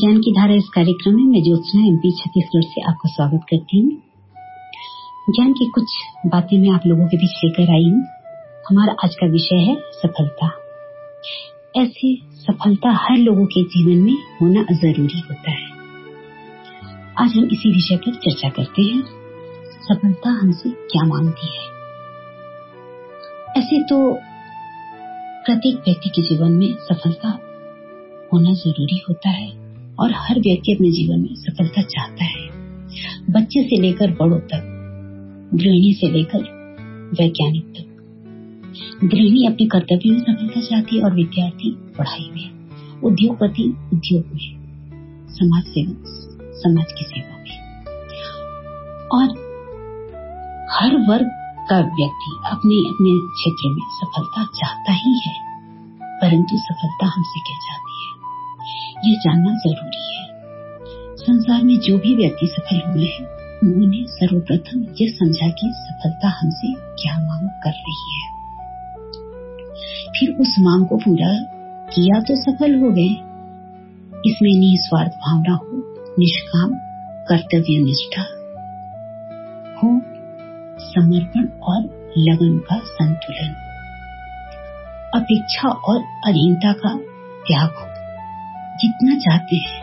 ज्ञान की धारा इस कार्यक्रम में मैं ज्योत्सना एमपी छत्तीसगढ़ से आपका स्वागत करती हूँ। ज्ञान की कुछ बातें मैं आप लोगों के बीच लेकर आई हूँ। हमारा आज का विषय है सफलता। ऐसी सफलता हर लोगों के जीवन में होना ज़रूरी होता है। आज हम इसी विषय पर चर्चा करते हैं। सफलता हमसे क्या मांगती है? ऐसे तो प्रत्येक व्यक्ति के जीवन में सफलता होना ज़रूरी होता है। और हर व्यक्ति अपने जीवन में सफलता चाहता है। बच्चे से लेकर बड़ों तक, गृहिणी से लेकर वैज्ञानिक तक। गृहिणी अपने कर्तव्य में सफलता चाहती है और विद्यार्थी पढ़ाई में, उद्योगपति उद्योग में समाज सेवक समाज की सेवा में। और हर वर्ग का व्यक्ति अपने अपने क्षेत्र में सफलता चाहता ही है, परंतु सफलता हमसे क्या चाहती ये जानना ज़रूरी है। संसार में जो भी व्यक्ति सफल हुए हैं, उन्होंने सर्वप्रथम ये समझा कि सफलता हमसे क्या मांग कर रही है। फिर उस मांग को पूरा किया तो सफल हो गए। इसमें निस्वार्थ भावना हो, निष्काम, कर्तव्य निष्ठा हो, समर्पण और लगन का संतुलन, अपेक्षा और अधीनता का त्याग हो। जितना चाहते हैं,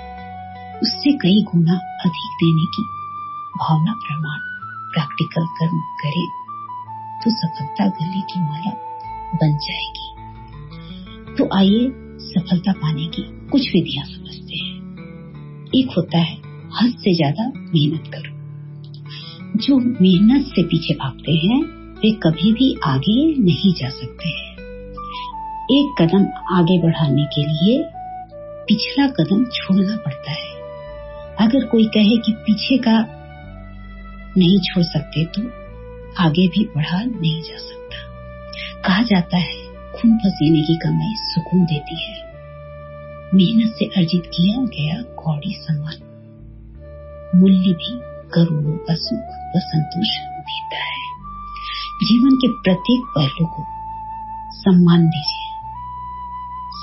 उससे कई गुना अधिक देने की भावना प्रमाण प्रैक्टिकल कर्म करे तो सफलता गले की माला बन जाएगी। तो आइए सफलता पाने की कुछ विधियाँ समझते हैं। एक होता है, हद से ज़्यादा मेहनत करो। जो मेहनत से पीछे भागते हैं, वे कभी भी आगे नहीं जा सकते हैं। एक कदम आगे बढ़ाने के लिए पिछला कदम छोड़ना पड़ता है। अगर कोई कहे कि पीछे का नहीं छोड़ सकते तो आगे भी बढ़ा नहीं जा सकता। कहा जाता है, खून पसीने की कमाई सुकून देती है। मेहनत से अर्जित किया गया कौड़ी सम्मान। मूल्य भी करोड़ों का सुख व संतोष देता है। जीवन के प्रत्येक पहलू को सम्मान दीजिए।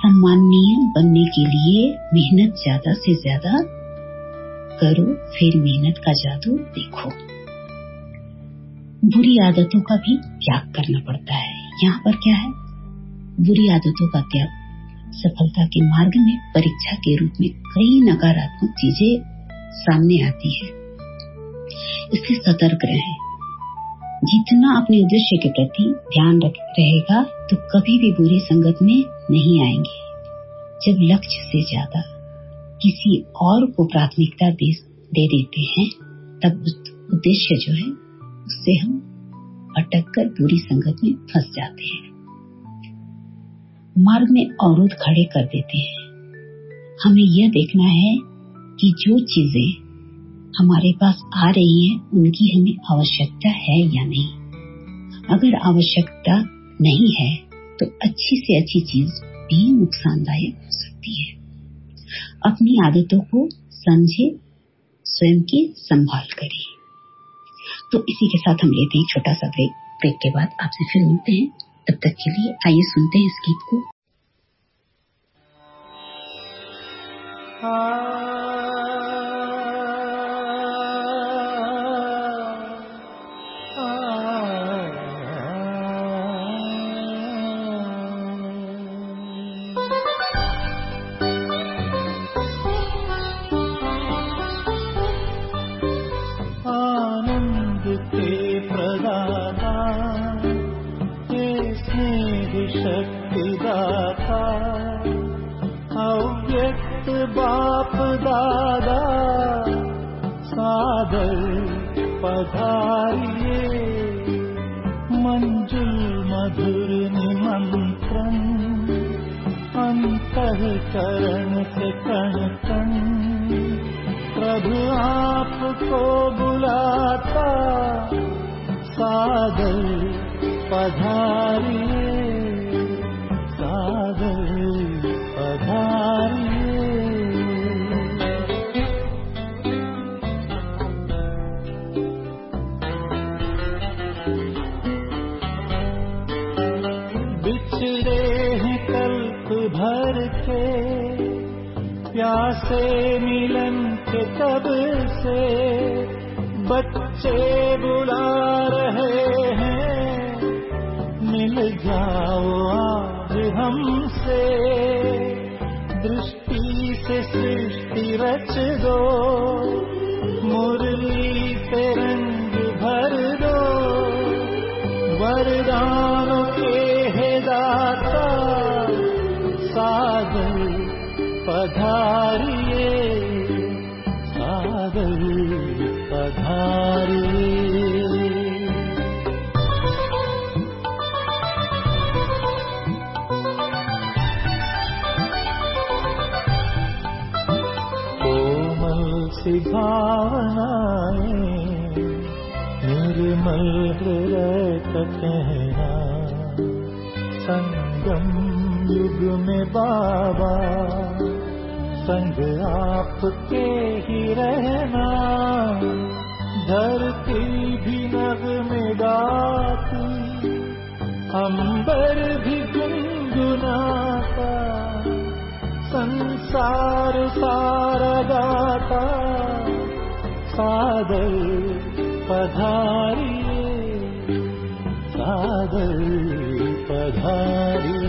सम्माननीय बनने के लिए मेहनत ज़्यादा से ज़्यादा करो, फिर मेहनत का जादू देखो। बुरी आदतों का भी त्याग करना पड़ता है। यहाँ पर क्या है? बुरी आदतों का त्याग सफलता के मार्ग में, परीक्षा के रूप में कई नकारात्मक चीज़ें सामने आती है। इससे सतर्क रहें। जितना अपने उद्देश्य के प्रति ध्यान रहेगा तो कभी भी बुरी संगत में नहीं आएँगे। जब लक्ष्य से ज़्यादा किसी और को प्राथमिकता दे, दे देते हैं तब उद्देश्य जो है उससे हम अटक कर बुरी संगत में फंस जाते हैं। मार्ग में अवरोध खड़े कर देते हैं। हमें यह देखना है कि जो चीज़ें हमारे पास आ रही है, उनकी हमें आवश्यकता है या नहीं? अगर आवश्यकता नहीं है तो अच्छी से अच्छी चीज़ भी नुकसानदायक हो सकती है। अपनी आदतों को समझे, स्वयं की संभाल करें। तो इसी के साथ हम लेते हैं छोटा सा ब्रेक ब्रेक के बाद आपसे फिर मिलते हैं। तब तक के लिए आइए सुनते हैं इस गीत को। प्यासे दाता अव्यक्त बाप दादा सादर पधारिए। मंजुल मधुर निमंत्रण अंतर करण से कण कण प्रभु आपको बुलाता, सादर पधारी to भावनाएँ निर्मल हृदय कहना संगम युग में बाबा, संग आपके ही रहना, धरती भी नग में गाती अंबर भी गुनगुनाता, संसार सारा गाता। सादर पधारिये सादर पधारिये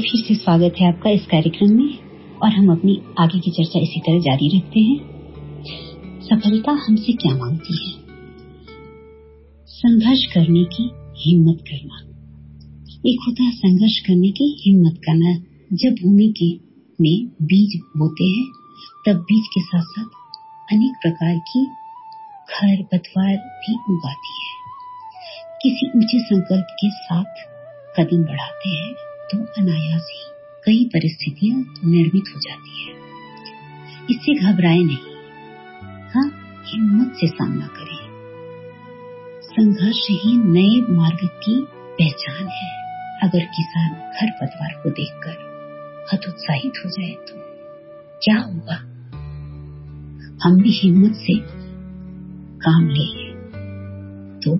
फिर से स्वागत है आपका इस कार्यक्रम में, और हम अपनी आगे की चर्चा इसी तरह जारी रखते हैं। सफलता हमसे क्या मांगती है? संघर्ष करने की हिम्मत करना। एक होता है संघर्ष करने की हिम्मत करना। जब भूमि के में बीज बोते हैं, तब बीज के साथ साथ अनेक प्रकार की खर पतवार भी उगाती है। किसी ऊँचे संकल्प के साथ कदम बढ़ाते हैं। तो अनायास ही कई परिस्थितियाँ निर्मित हो जाती है। इससे घबराए नहीं। हाँ हिम्मत से सामना करें। संघर्ष ही नए मार्ग की पहचान है। अगर किसान खर पतवार को देखकर हतोत्साहित हो जाए तो क्या होगा? हम भी हिम्मत से काम ले। तो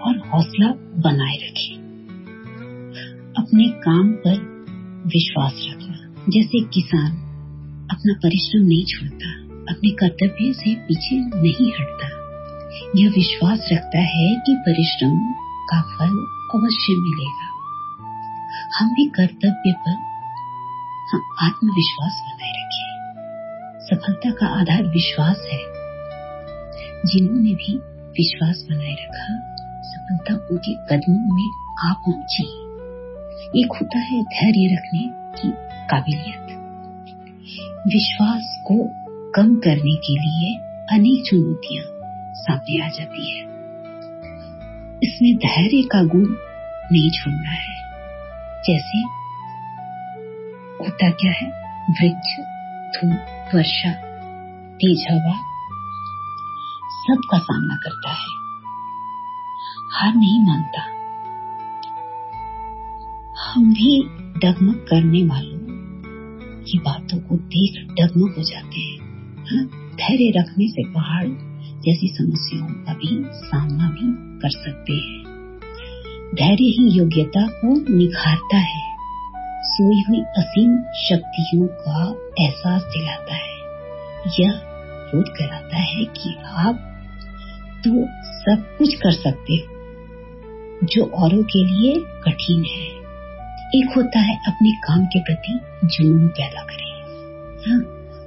और हौसला बनाए रखें। अपने काम पर विश्वास रखना जैसे किसान अपना परिश्रम नहीं छोड़ता, अपने कर्तव्य से पीछे नहीं हटता। यह विश्वास रखता है कि परिश्रम का फल अवश्य मिलेगा। हम भी कर्तव्य पर हम आत्मविश्वास बनाए रखें। सफलता का आधार विश्वास है। जिन्होंने भी विश्वास बनाए रखा, सफलता उनके कदमों में आ पहुँची। एक होता है धैर्य रखने की काबिलियत। विश्वास को कम करने के लिए अनेक चुनौतियाँ सामने आ जाती है। इसमें धैर्य का गुण नहीं छोड़ना है। जैसे होता क्या है? वृक्ष, धूप, वर्षा, तेज हवा, सबका सामना करता है। हार नहीं मानता। हम भी डगमग करने वालों की बातों को देख डगमग हो जाते हैं। हाँ, धैर्य रखने से पहाड़ जैसी समस्याओं का भी सामना भी कर सकते हैं। धैर्य ही योग्यता को निखारता है। सोई हुई असीम शक्तियों का एहसास दिलाता है। यह बोध कराता है कि आप तो सब कुछ कर सकते हो जो औरों के लिए कठिन है। एक होता है अपने काम के प्रति जुनून पैदा करें। हाँ,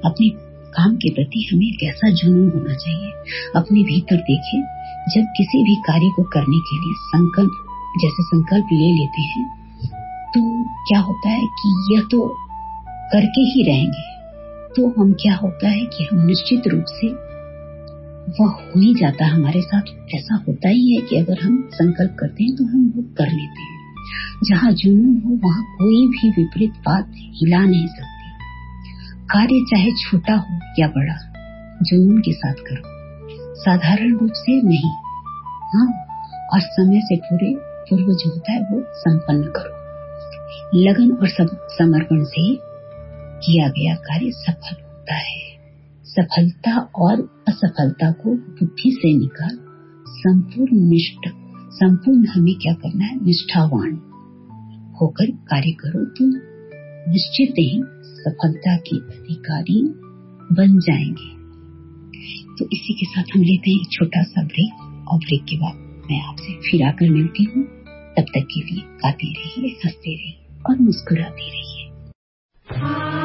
अपने काम के प्रति हमें कैसा जुनून होना चाहिए। अपने भीतर देखें जब किसी भी कार्य को करने के लिए संकल्प जैसे संकल्प ले लेते हैं तो क्या होता है कि यह तो करके ही रहेंगे। तो हम क्या होता है कि हम निश्चित रूप से वह हो ही जाता हमारे साथ। ऐसा होता ही है कि अगर हम संकल्प करते हैं तो हम वो कर लेते हैं। जहाँ जुनून हो वहाँ कोई भी विपरीत बात हिला नहीं सकती। कार्य चाहे छोटा हो या बड़ा, जुनून के साथ करो। साधारण रूप से नहीं। हाँ और समय से पूरे पूर्व जो होता है वो संपन्न करो। लगन और समर्पण से किया गया कार्य सफल होता है। सफलता और असफलता को बुद्धि से निकाल, संपूर्ण निष्ठ संपूर्ण हमें क्या करना है? निष्ठावान होकर कार्य करो। तो निश्चित ही सफलता के अधिकारी बन जाएँगे। तो इसी के साथ हम लेते हैं छोटा सा ब्रेक और ब्रेक के बाद मैं आपसे फिर आकर मिलती हूँ। तब तक के लिए गाते रहिए, हँसते रहिए और मुस्कुराते रहिए।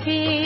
छे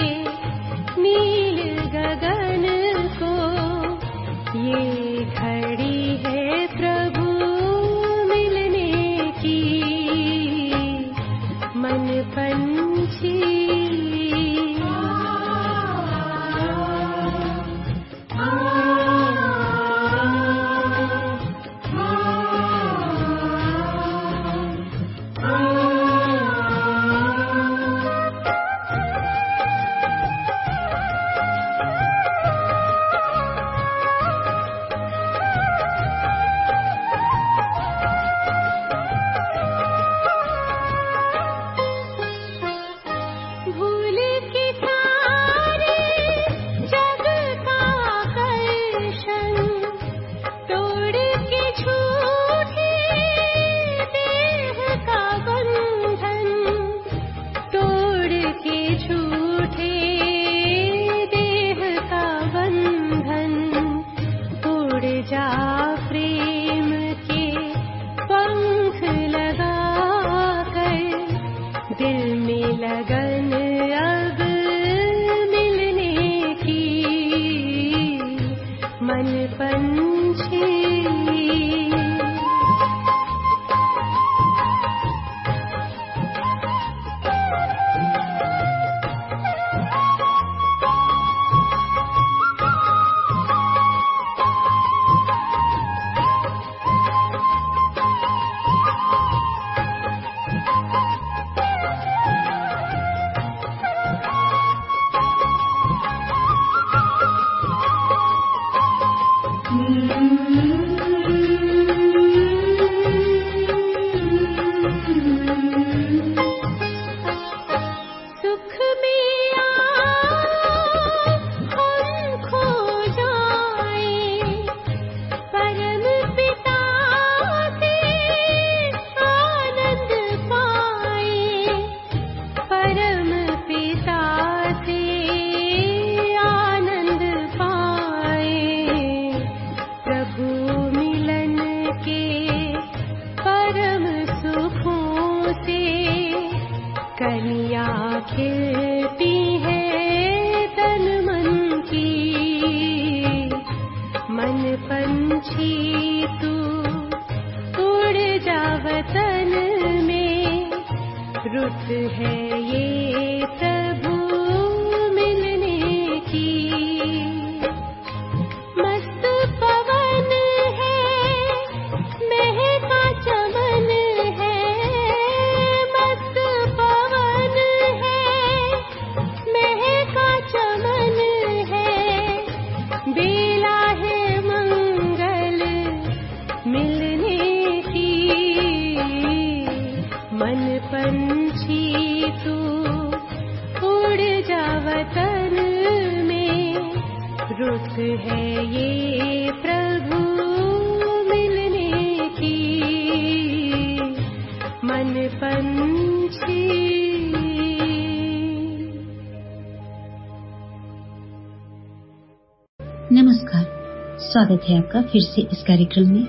स्वागत है आपका फिर से इस कार्यक्रम में?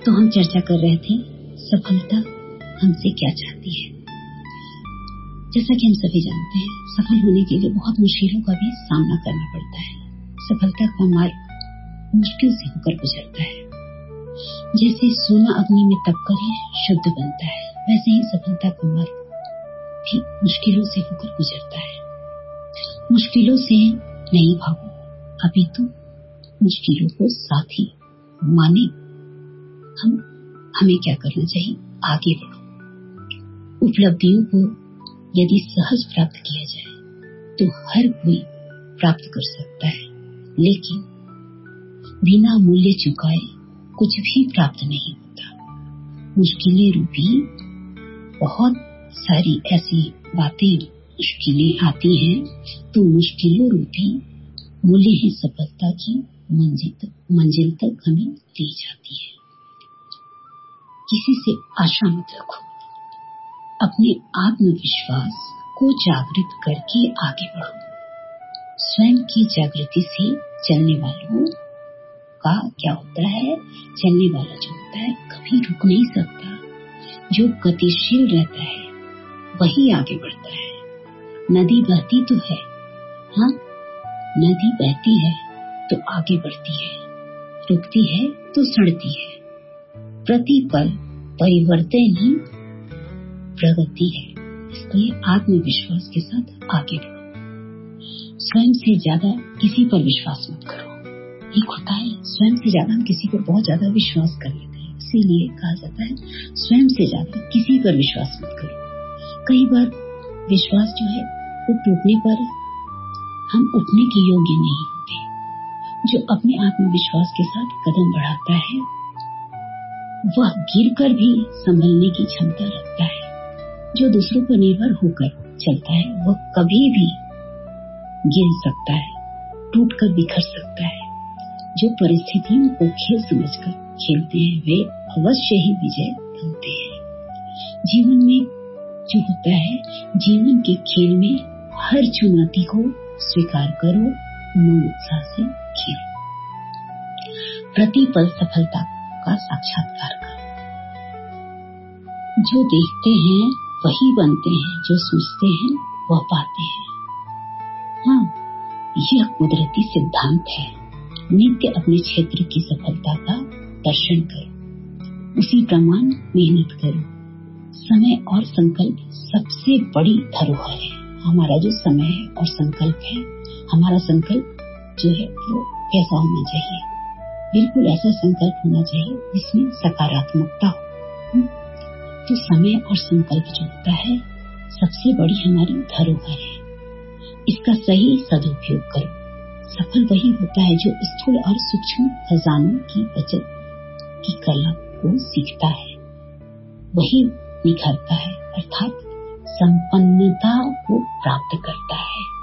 तो हम चर्चा कर रहे थे सफलता हमसे क्या चाहती है। जैसा कि हम सभी जानते हैं, सफल होने के लिए बहुत मुश्किलों का भी सामना करना पड़ता है। सफलता का मार्ग मुश्किल से होकर गुजरता है। जैसे सोना अग्नि में तपकर ही शुद्ध बनता है, वैसे ही सफलता का मार्ग भी मुश्किलों से होकर गुजरता है। मुश्किलों से नहीं भागो, अभी तो मुश्किलों को साथ माने। हम, हमें क्या करना चाहिए? आगे बढ़ो। उपलब्धियों को यदि सहज प्राप्त किया जाए तो हर कोई प्राप्त कर सकता है। लेकिन बिना मूल्य चुकाए कुछ भी प्राप्त नहीं होता। मुश्किलें रूपी बहुत सारी ऐसी बातें मुश्किलें आती हैं तो मुश्किलों रूपी मूल्य ही सफलता की मंजिल तक मंजिल तक हमें दी जाती है। किसी से आशा मत रखो। अपने आत्मविश्वास को जागृत करके आगे बढ़ो। स्वयं की जागृति से चलने वालों का क्या होता है? चलने वाला जो होता है कभी रुक नहीं सकता। जो गतिशील रहता है, वही आगे बढ़ता है। नदी बहती तो है। हाँ नदी बहती है। तो आगे बढ़ती है। रुकती है तो सड़ती है। प्रतिपल परिवर्तन ही प्रगति है। इसलिए आत्मविश्वास के साथ आगे बढ़ो। स्वयं से ज़्यादा किसी पर विश्वास मत करो। एक होता है, स्वयं से ज़्यादा हम किसी पर बहुत ज़्यादा विश्वास कर लेते हैं। इसीलिए कहा जाता है, स्वयं से ज़्यादा किसी पर विश्वास मत करो। कई बार विश्वास जो है, वो टूटने पर हम उठने के योग्य नहीं। जो अपने आत्मविश्वास के साथ कदम बढ़ाता है, वह गिरकर भी संभलने की क्षमता रखता है। जो दूसरों पर निर्भर होकर चलता है, वह कभी भी गिर सकता है, टूटकर बिखर सकता है। जो परिस्थितियों को खेल समझकर खेलते हैं, वे अवश्य ही विजय बनते हैं। जीवन में जो होता है, जीवन के खेल में हर चुनौती को स्वीकार करो उमंग उत्साह से प्रतिपल सफलता का साक्षात्कार करो जो देखते हैं, वही बनते हैं, जो सोचते हैं, वह पाते हैं। हाँ यह कुदरती सिद्धांत है। नित्य अपने क्षेत्र की सफलता का दर्शन करो। उसी प्रमाण मेहनत करो। समय और संकल्प सबसे बड़ी धरोहर है। हमारा जो समय है और संकल्प है, हमारा संकल्प जो है, वो कैसा होना चाहिए। बिल्कुल ऐसा संकल्प होना चाहिए जिसमें सकारात्मकता हो। तो समय और संकल्प जो होता है, सबसे बड़ी हमारी धरोहर है। इसका सही सदुपयोग करो। सफल वही होता है जो स्थूल और सूक्ष्म खजानों की बचत की कला को सीखता है। वही निखरता है, अर्थात संपन्नता को प्राप्त करता है।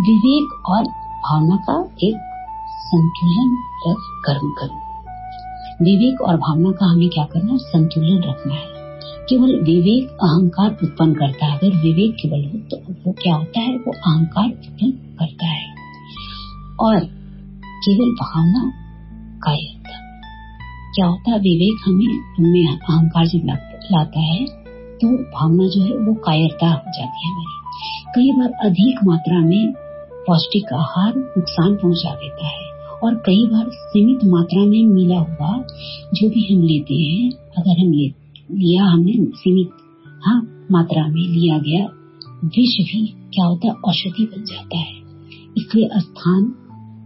विवेक और भावना का एक संतुलन रख कर्म करो। विवेक और भावना का हमें क्या करना है? संतुलन रखना है। केवल विवेक अहंकार उत्पन्न करता है। अगर विवेक केवल हो तो वो क्या होता है? वो अहंकार उत्पन्न करता है। और केवल भावना कायरता क्या होता है? विवेक हमें में अहंकार जब लाता है। तो भावना जो है वो कायरता हो जाती है हमारी। कई बार अधिक मात्रा में पौष्टिक आहार नुकसान पहुँचा देता है। और कई बार सीमित मात्रा में मिला हुआ जो भी हम लेते हैं अगर हम ले, लिया हमने सीमित हाँ मात्रा में लिया गया विष भी क्या होता है औषधि बन जाता है। इसलिए स्थान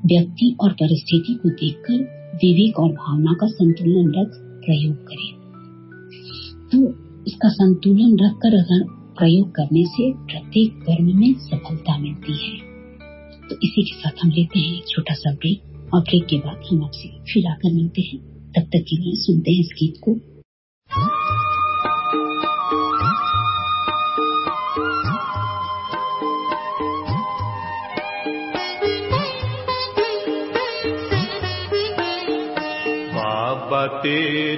व्यक्ति और परिस्थिति को देखकर विवेक और भावना का संतुलन रख प्रयोग करें। तो इसका संतुलन रखकर अगर प्रयोग करने से प्रत्येक कर्म में सफलता मिलती है। तो इसी के साथ हम लेते हैं छोटा सा ब्रेक। और ब्रेक के बाद हम आपसे फिर आकर मिलते हैं। तब तक के लिए सुनते हैं इस गीत को। बाबा तेरे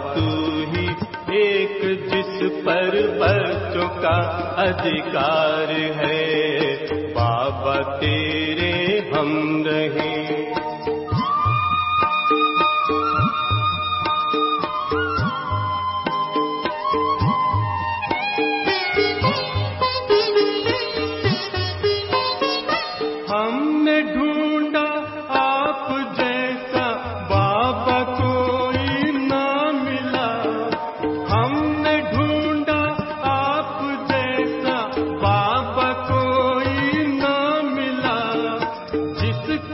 तू ही एक जिस पर बच्चों का अधिकार है। बाबा तेरे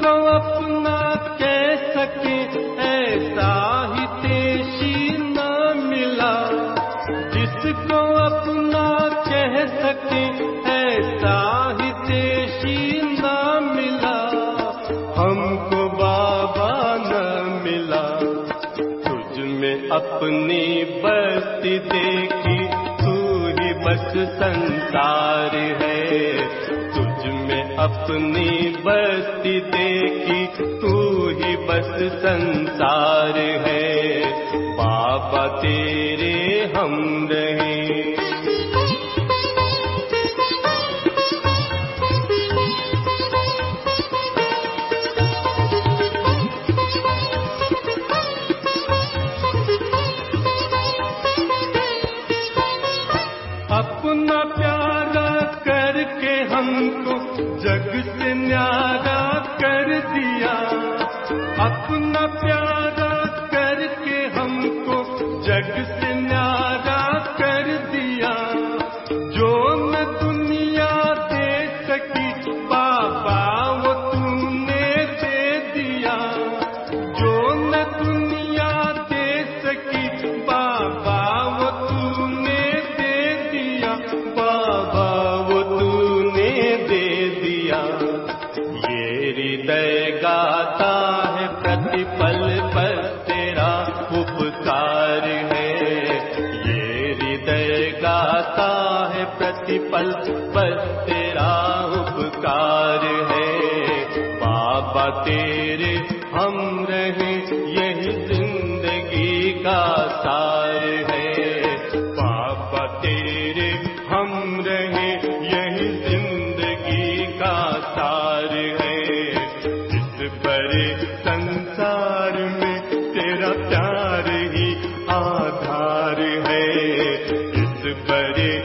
जो अपना कह सके, ऐसा हितेशी न मिला। जिसको अपना कह सके, ऐसा हितेशी न मिला। हमको बाबा न मिला। तुझ में अपनी बस्ती देखी, तू ही बस संसार है। अपनी बस्ती देखी तू ही बस संसार है। पापा तेरे हम रहे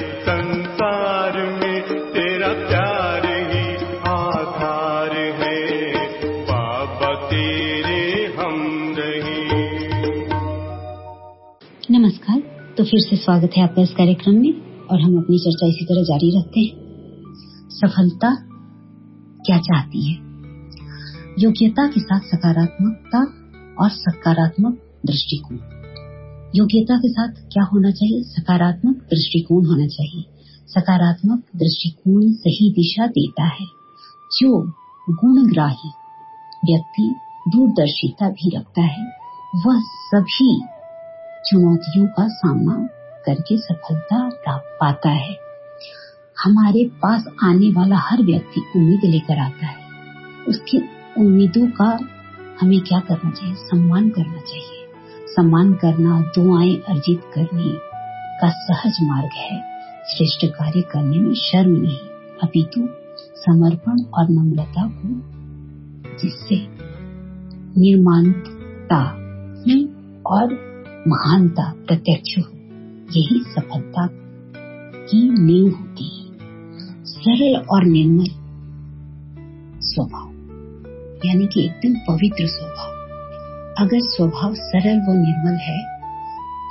संसार में तेरा तेरे हम नमस्कार तो फिर से स्वागत है आपका इस कार्यक्रम में, और हम अपनी चर्चा इसी तरह जारी रखते हैं। सफलता क्या चाहती है? योग्यता के साथ सकारात्मकता और सकारात्मक दृष्टिकोण। योग्यता के साथ क्या होना चाहिए? सकारात्मक दृष्टिकोण होना चाहिए। सकारात्मक दृष्टिकोण सही दिशा देता है। जो गुणग्राही व्यक्ति दूरदर्शिता भी रखता है, वह सभी चुनौतियों का सामना करके सफलता प्राप्त पाता है। हमारे पास आने वाला हर व्यक्ति उम्मीद लेकर आता है। उसकी उम्मीदों का हमें क्या करना चाहिए? सम्मान करना चाहिए। सम्मान करना, दुआएँ अर्जित करने का सहज मार्ग है। श्रेष्ठ कार्य करने में शर्म नहीं। अपितु समर्पण और नम्रता को, जिससे निर्माणता और महानता प्रत्यक्ष हो, यही सफलता की नींव होती है। सरल और निर्मल स्वभाव, यानी कि एकदम पवित्र स्वभाव। अगर स्वभाव सरल व निर्मल है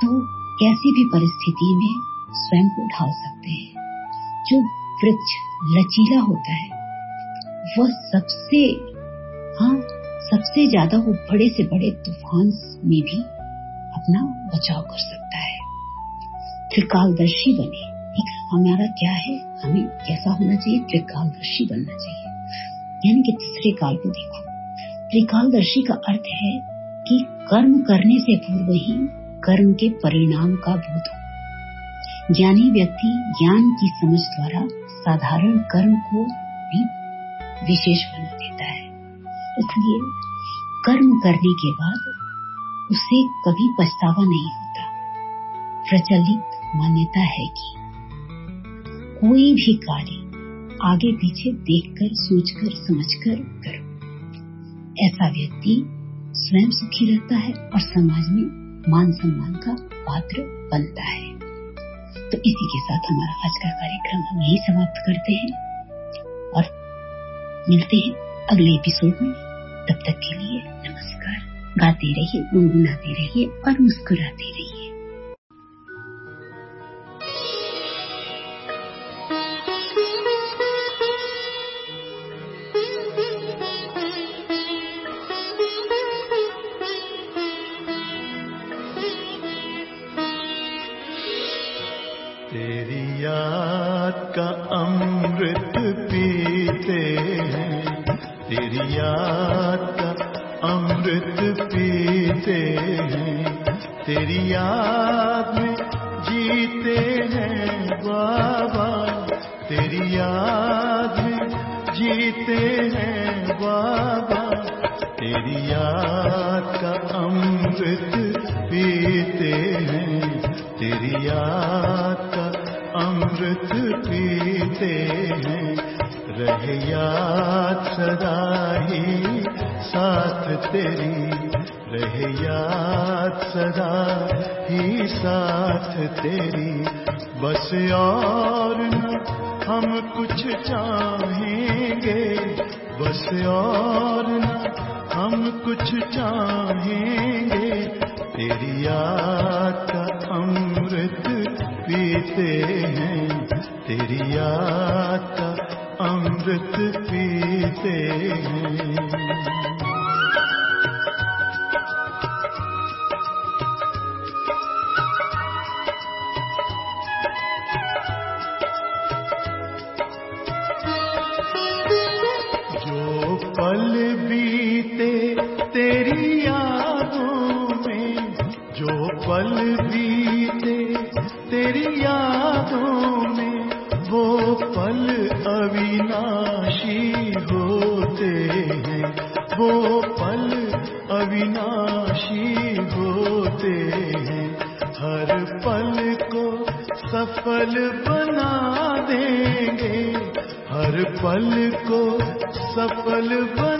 तो कैसी भी परिस्थिति में स्वयं को ढाल सकते हैं। जो वृक्ष लचीला होता है, वह सबसे हाँ सबसे ज़्यादा वो बड़े से बड़े तूफ़ान में भी अपना बचाव कर सकता है। त्रिकालदर्शी बने। ठीक हमारा क्या है? हमें कैसा होना चाहिए? त्रिकालदर्शी बनना चाहिए। यानी कि तीसरे काल को देखो। त्रिकालदर्शी का अर्थ है कि कर्म करने से पूर्व ही कर्म के परिणाम का बोध हो। ज्ञानी व्यक्ति ज्ञान की समझ द्वारा साधारण कर्म को भी विशेष बना देता है। इसलिए कर्म करने के बाद उसे कभी पछतावा नहीं होता। प्रचलित मान्यता है कि कोई भी कार्य आगे पीछे देखकर, सोचकर, समझकर करो। ऐसा व्यक्ति स्वयं सुखी रहता है और समाज में मान सम्मान का पात्र बनता है। तो इसी के साथ हमारा आज का कार्यक्रम हम यही समाप्त करते हैं और मिलते हैं अगले एपिसोड में। तब तक के लिए नमस्कार। गाते रहिए, गुनगुनाते रहिए और मुस्कुराते रहिए। हैं बाबा, तेरी याद में जीते हैं बाबा। तेरी याद का अमृत पीते हैं, तेरी याद का अमृत पीते हैं। रहे याद सदा ही साथ तेरी, रहे याद सदा ही साथ तेरी। बस और न हम कुछ चाहेंगे। बस और न हम कुछ चाहेंगे। तेरी याद का अमृत पीते हैं। तेरी याद का अमृत पीते हैं। पल बीते तेरी यादों में, जो पल बीते तेरी यादों में, वो पल अविनाशी होते हैं। वो पल अविनाशी होते हैं। हर पल को सफल बना देंगे, हर पल को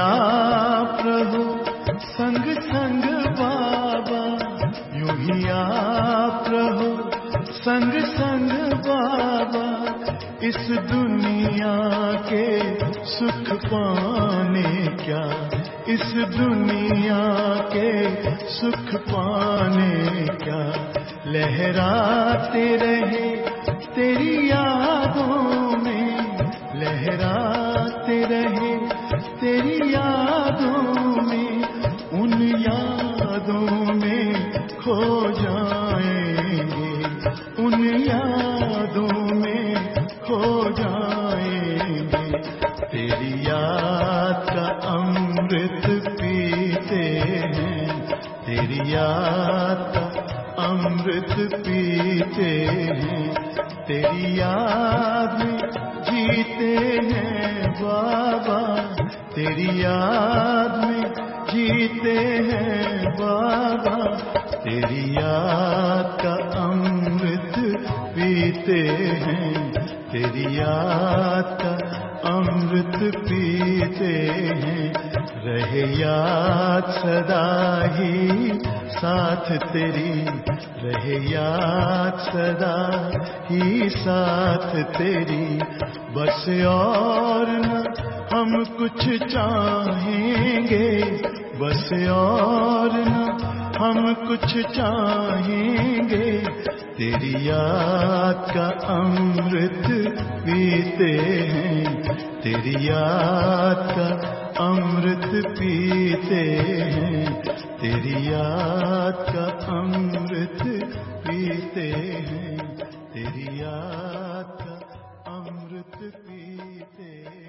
या प्रभु, संग संग बाबा, यूँ ही या प्रभु, संग संग बाबा, इस दुनिया के सुख पाने क्या? इस दुनिया के सुख पाने क्या? लहराते रहे जीते हैं बाबा। तेरी याद में जीते हैं बाबा। तेरी याद का अमृत पीते हैं। तेरी याद का अमृत पीते हैं। रहे याद सदा ही साथ तेरी। रहे याद सदा ही साथ तेरी। बस और न हम कुछ चाहेंगे। बस और न हम कुछ चाहेंगे। तेरी याद का अमृत पीते हैं। तेरी याद का अमृत पीते हैं। तेरी याद का अमृत पीते हैं। तेरी याद अमृत पीते